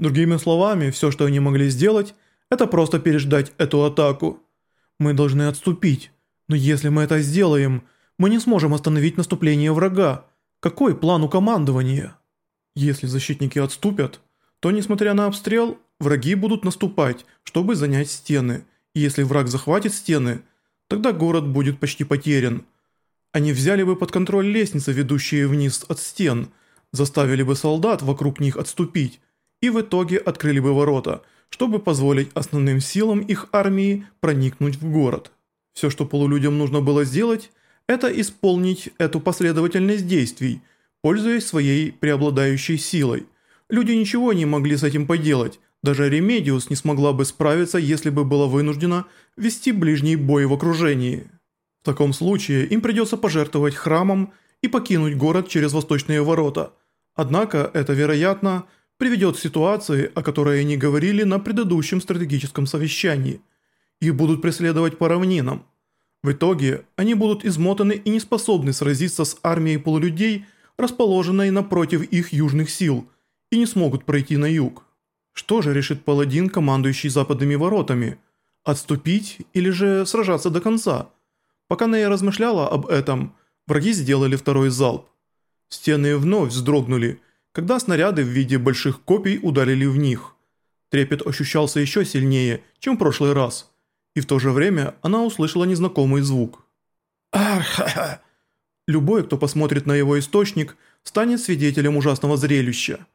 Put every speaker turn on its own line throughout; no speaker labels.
Другими словами, все, что они могли сделать, это просто переждать эту атаку. Мы должны отступить, но если мы это сделаем, мы не сможем остановить наступление врага. Какой план у командования? Если защитники отступят, то, несмотря на обстрел, враги будут наступать, чтобы занять стены. И если враг захватит стены, тогда город будет почти потерян. Они взяли бы под контроль лестницы, ведущие вниз от стен, заставили бы солдат вокруг них отступить, и в итоге открыли бы ворота, чтобы позволить основным силам их армии проникнуть в город. Все, что полулюдям нужно было сделать, это исполнить эту последовательность действий, пользуясь своей преобладающей силой. Люди ничего не могли с этим поделать, даже Ремедиос не смогла бы справиться, если бы была вынуждена вести ближний бой в окружении. В таком случае им придется пожертвовать храмом и покинуть город через восточные ворота. Однако это, вероятно, приведет к ситуации, о которой они говорили на предыдущем стратегическом совещании. Их будут преследовать по равнинам. В итоге они будут измотаны и не способны сразиться с армией полулюдей, расположенной напротив их южных сил, и не смогут пройти на юг. Что же решит паладин, командующий западными воротами? Отступить или же сражаться до конца? Пока Нея размышляла об этом, враги сделали второй залп. Стены вновь вздрогнули, когда снаряды в виде больших копий ударили в них. Трепет ощущался еще сильнее, чем в прошлый раз, и в то же время она услышала незнакомый звук. Арха! Любой, кто посмотрит на его источник, станет свидетелем ужасного зрелища.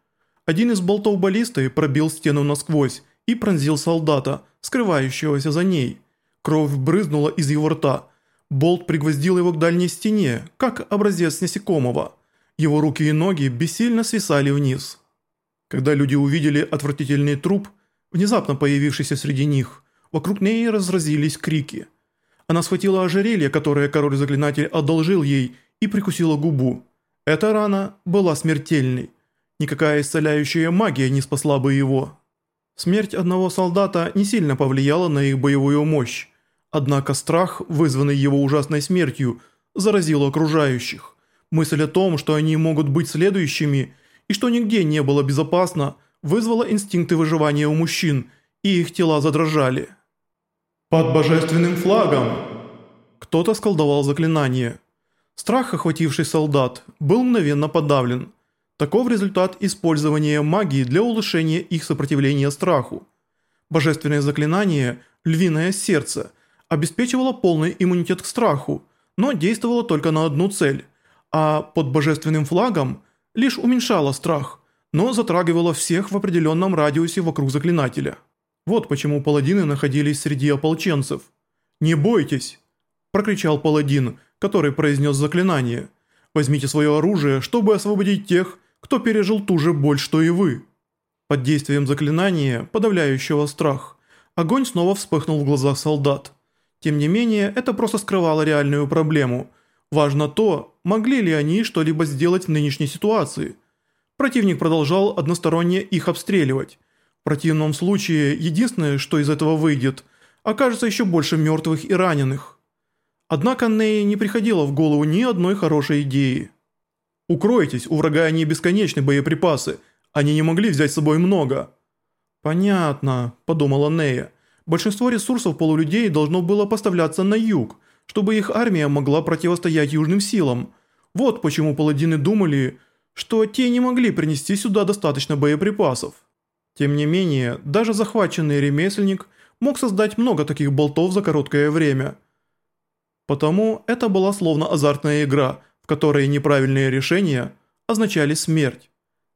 Один из болтов баллисты пробил стену насквозь и пронзил солдата, скрывающегося за ней. Кровь брызнула из его рта. Болт пригвоздил его к дальней стене, как образец насекомого – его руки и ноги бессильно свисали вниз. Когда люди увидели отвратительный труп, внезапно появившийся среди них, вокруг ней разразились крики. Она схватила ожерелье, которое король-заклинатель одолжил ей, и прикусила губу. Эта рана была смертельной. Никакая исцеляющая магия не спасла бы его. Смерть одного солдата не сильно повлияла на их боевую мощь, однако страх, вызванный его ужасной смертью, заразил окружающих. Мысль о том, что они могут быть следующими и что нигде не было безопасно, вызвала инстинкты выживания у мужчин, и их тела задрожали. «Под божественным флагом!» Кто-то сколдовал заклинание. Страх, охвативший солдат, был мгновенно подавлен. Таков результат использования магии для улучшения их сопротивления страху. Божественное заклинание «Львиное сердце» обеспечивало полный иммунитет к страху, но действовало только на одну цель – а под божественным флагом лишь уменьшала страх, но затрагивала всех в определенном радиусе вокруг заклинателя. Вот почему паладины находились среди ополченцев. «Не бойтесь!» – прокричал паладин, который произнес заклинание. «Возьмите свое оружие, чтобы освободить тех, кто пережил ту же боль, что и вы». Под действием заклинания, подавляющего страх, огонь снова вспыхнул в глазах солдат. Тем не менее, это просто скрывало реальную проблему – Важно то, могли ли они что-либо сделать в нынешней ситуации. Противник продолжал односторонне их обстреливать. В противном случае, единственное, что из этого выйдет, окажется еще больше мертвых и раненых. Однако Ней не приходило в голову ни одной хорошей идеи. «Укройтесь, у врага они бесконечны боеприпасы, они не могли взять с собой много». «Понятно», – подумала Нея. «Большинство ресурсов полулюдей должно было поставляться на юг, чтобы их армия могла противостоять южным силам. Вот почему паладины думали, что те не могли принести сюда достаточно боеприпасов. Тем не менее, даже захваченный ремесленник мог создать много таких болтов за короткое время. Потому это была словно азартная игра, в которой неправильные решения означали смерть.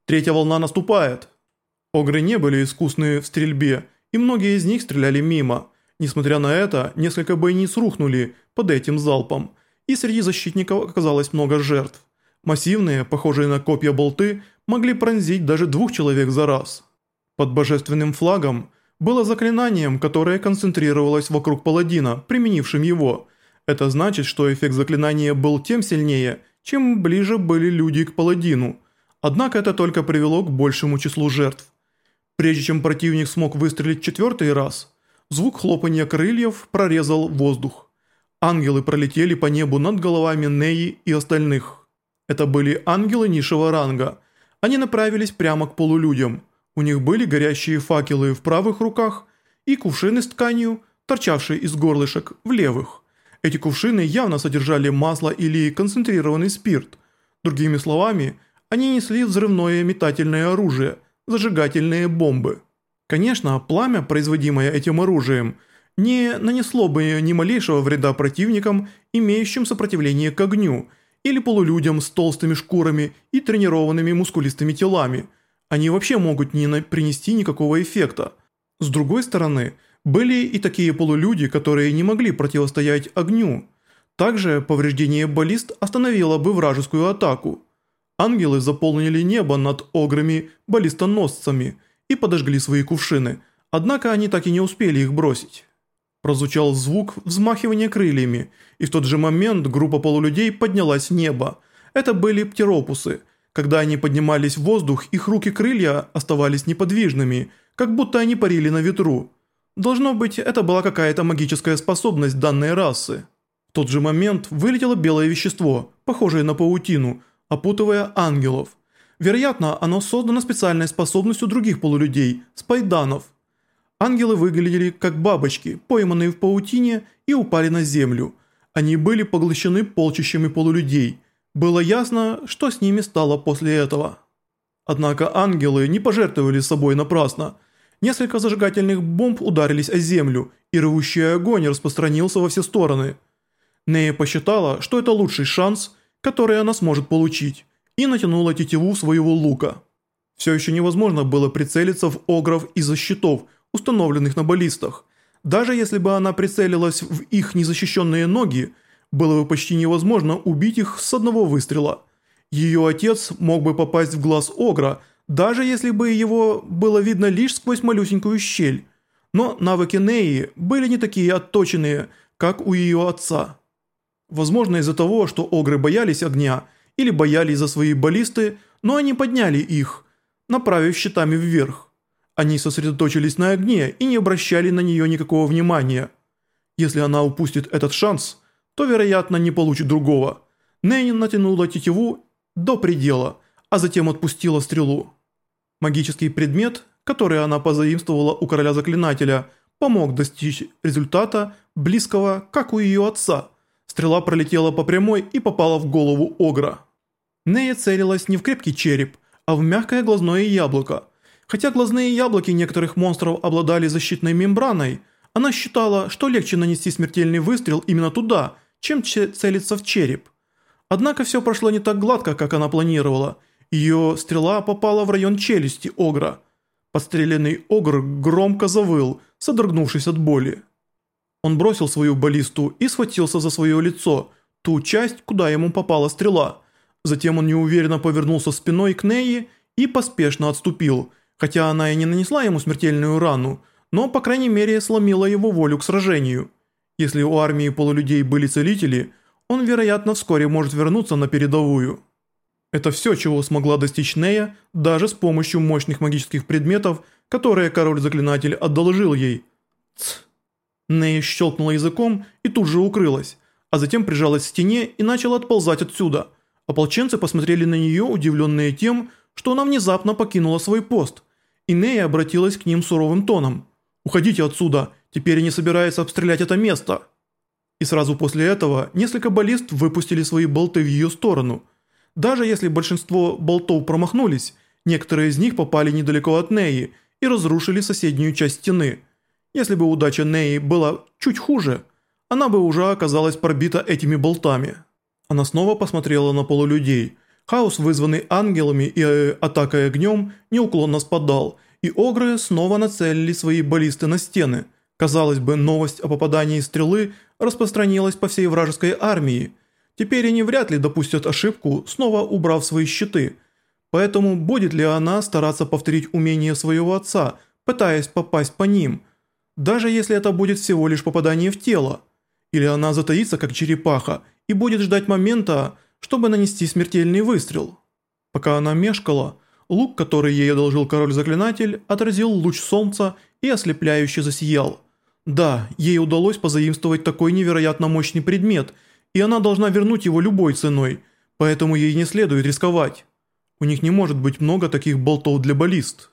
Третья волна наступает. Огры не были искусны в стрельбе, и многие из них стреляли мимо – Несмотря на это, несколько бойниц рухнули под этим залпом, и среди защитников оказалось много жертв. Массивные, похожие на копья болты, могли пронзить даже двух человек за раз. Под божественным флагом было заклинанием, которое концентрировалось вокруг паладина, применившим его. Это значит, что эффект заклинания был тем сильнее, чем ближе были люди к паладину. Однако это только привело к большему числу жертв. Прежде чем противник смог выстрелить четвертый раз – Звук хлопания крыльев прорезал воздух. Ангелы пролетели по небу над головами Неи и остальных. Это были ангелы низшего ранга. Они направились прямо к полулюдям. У них были горящие факелы в правых руках и кувшины с тканью, торчавшие из горлышек, в левых. Эти кувшины явно содержали масло или концентрированный спирт. Другими словами, они несли взрывное метательное оружие, зажигательные бомбы. Конечно, пламя, производимое этим оружием, не нанесло бы ни малейшего вреда противникам, имеющим сопротивление к огню, или полулюдям с толстыми шкурами и тренированными мускулистыми телами. Они вообще могут не принести никакого эффекта. С другой стороны, были и такие полулюди, которые не могли противостоять огню. Также повреждение баллист остановило бы вражескую атаку. Ангелы заполнили небо над ограми-баллистоносцами и подожгли свои кувшины, однако они так и не успели их бросить. Прозвучал звук взмахивания крыльями, и в тот же момент группа полулюдей поднялась в небо. Это были птеропусы. Когда они поднимались в воздух, их руки-крылья оставались неподвижными, как будто они парили на ветру. Должно быть, это была какая-то магическая способность данной расы. В тот же момент вылетело белое вещество, похожее на паутину, опутывая ангелов. Вероятно, оно создано специальной способностью других полулюдей, спайданов. Ангелы выглядели как бабочки, пойманные в паутине и упали на землю. Они были поглощены полчищами полулюдей. Было ясно, что с ними стало после этого. Однако ангелы не пожертвовали собой напрасно. Несколько зажигательных бомб ударились о землю, и рвущий огонь распространился во все стороны. Нея посчитала, что это лучший шанс – который она сможет получить, и натянула тетиву своего лука. Все еще невозможно было прицелиться в огров из-за щитов, установленных на баллистах. Даже если бы она прицелилась в их незащищенные ноги, было бы почти невозможно убить их с одного выстрела. Ее отец мог бы попасть в глаз огра, даже если бы его было видно лишь сквозь малюсенькую щель. Но навыки Неи были не такие отточенные, как у ее отца. Возможно из-за того, что огры боялись огня или боялись за свои баллисты, но они подняли их, направив щитами вверх. Они сосредоточились на огне и не обращали на нее никакого внимания. Если она упустит этот шанс, то, вероятно, не получит другого. Нейн натянула тетиву до предела, а затем отпустила стрелу. Магический предмет, который она позаимствовала у короля заклинателя, помог достичь результата, близкого, как у ее отца – Стрела пролетела по прямой и попала в голову Огра. Нея целилась не в крепкий череп, а в мягкое глазное яблоко. Хотя глазные яблоки некоторых монстров обладали защитной мембраной, она считала, что легче нанести смертельный выстрел именно туда, чем целиться в череп. Однако все прошло не так гладко, как она планировала. Ее стрела попала в район челюсти Огра. Подстреленный Огр громко завыл, содрогнувшись от боли. Он бросил свою баллисту и схватился за свое лицо, ту часть, куда ему попала стрела. Затем он неуверенно повернулся спиной к Неи и поспешно отступил, хотя она и не нанесла ему смертельную рану, но по крайней мере сломила его волю к сражению. Если у армии полулюдей были целители, он вероятно вскоре может вернуться на передовую. Это все, чего смогла достичь Нея, даже с помощью мощных магических предметов, которые король-заклинатель одолжил ей. Тсс. Нэй щелкнула языком и тут же укрылась, а затем прижалась к стене и начала отползать отсюда. Ополченцы посмотрели на нее, удивленные тем, что она внезапно покинула свой пост, и Нэй обратилась к ним суровым тоном. «Уходите отсюда, теперь они собираются обстрелять это место». И сразу после этого несколько баллист выпустили свои болты в ее сторону. Даже если большинство болтов промахнулись, некоторые из них попали недалеко от Неи и разрушили соседнюю часть стены – если бы удача Неи была чуть хуже, она бы уже оказалась пробита этими болтами. Она снова посмотрела на полулюдей. Хаос, вызванный ангелами и э, атакой огнем, неуклонно спадал, и огры снова нацелили свои баллисты на стены. Казалось бы, новость о попадании стрелы распространилась по всей вражеской армии. Теперь они вряд ли допустят ошибку, снова убрав свои щиты. Поэтому будет ли она стараться повторить умение своего отца, пытаясь попасть по ним – даже если это будет всего лишь попадание в тело. Или она затаится как черепаха и будет ждать момента, чтобы нанести смертельный выстрел. Пока она мешкала, лук, который ей одолжил король-заклинатель, отразил луч солнца и ослепляюще засиял. Да, ей удалось позаимствовать такой невероятно мощный предмет, и она должна вернуть его любой ценой, поэтому ей не следует рисковать. У них не может быть много таких болтов для баллист.